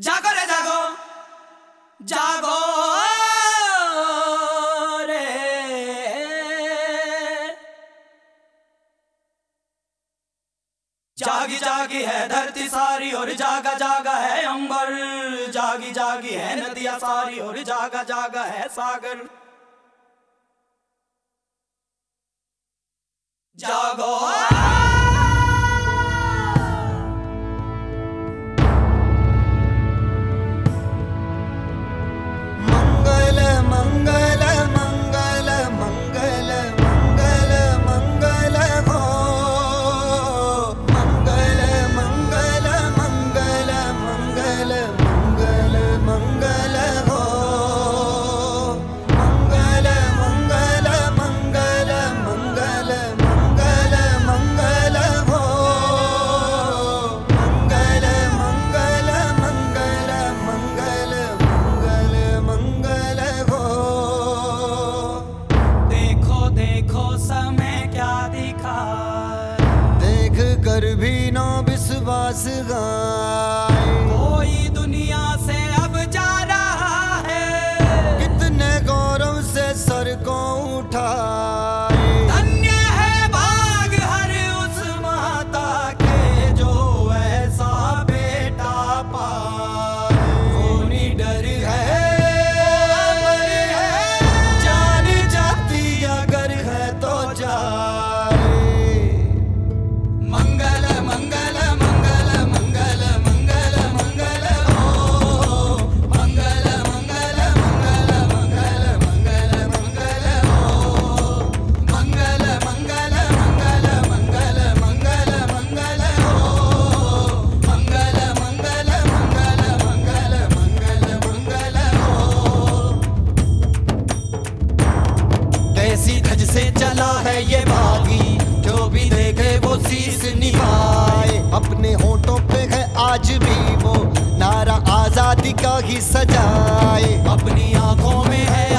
जागो रे, जागो। जागो रे। जागी जागी है धरती सारी और जागा जागा है अंबर। जागी जागी है नदियाँ सारी और जागा जागा है सागर। जागो भी नो विश्वास गाए। कोई दुनिया से चला है ये बागी। जो भी देखे वो शीस निभाए। अपने होठों पे है आज भी वो। नारा आज़ादी का ही सजाए। अपनी आँखों में है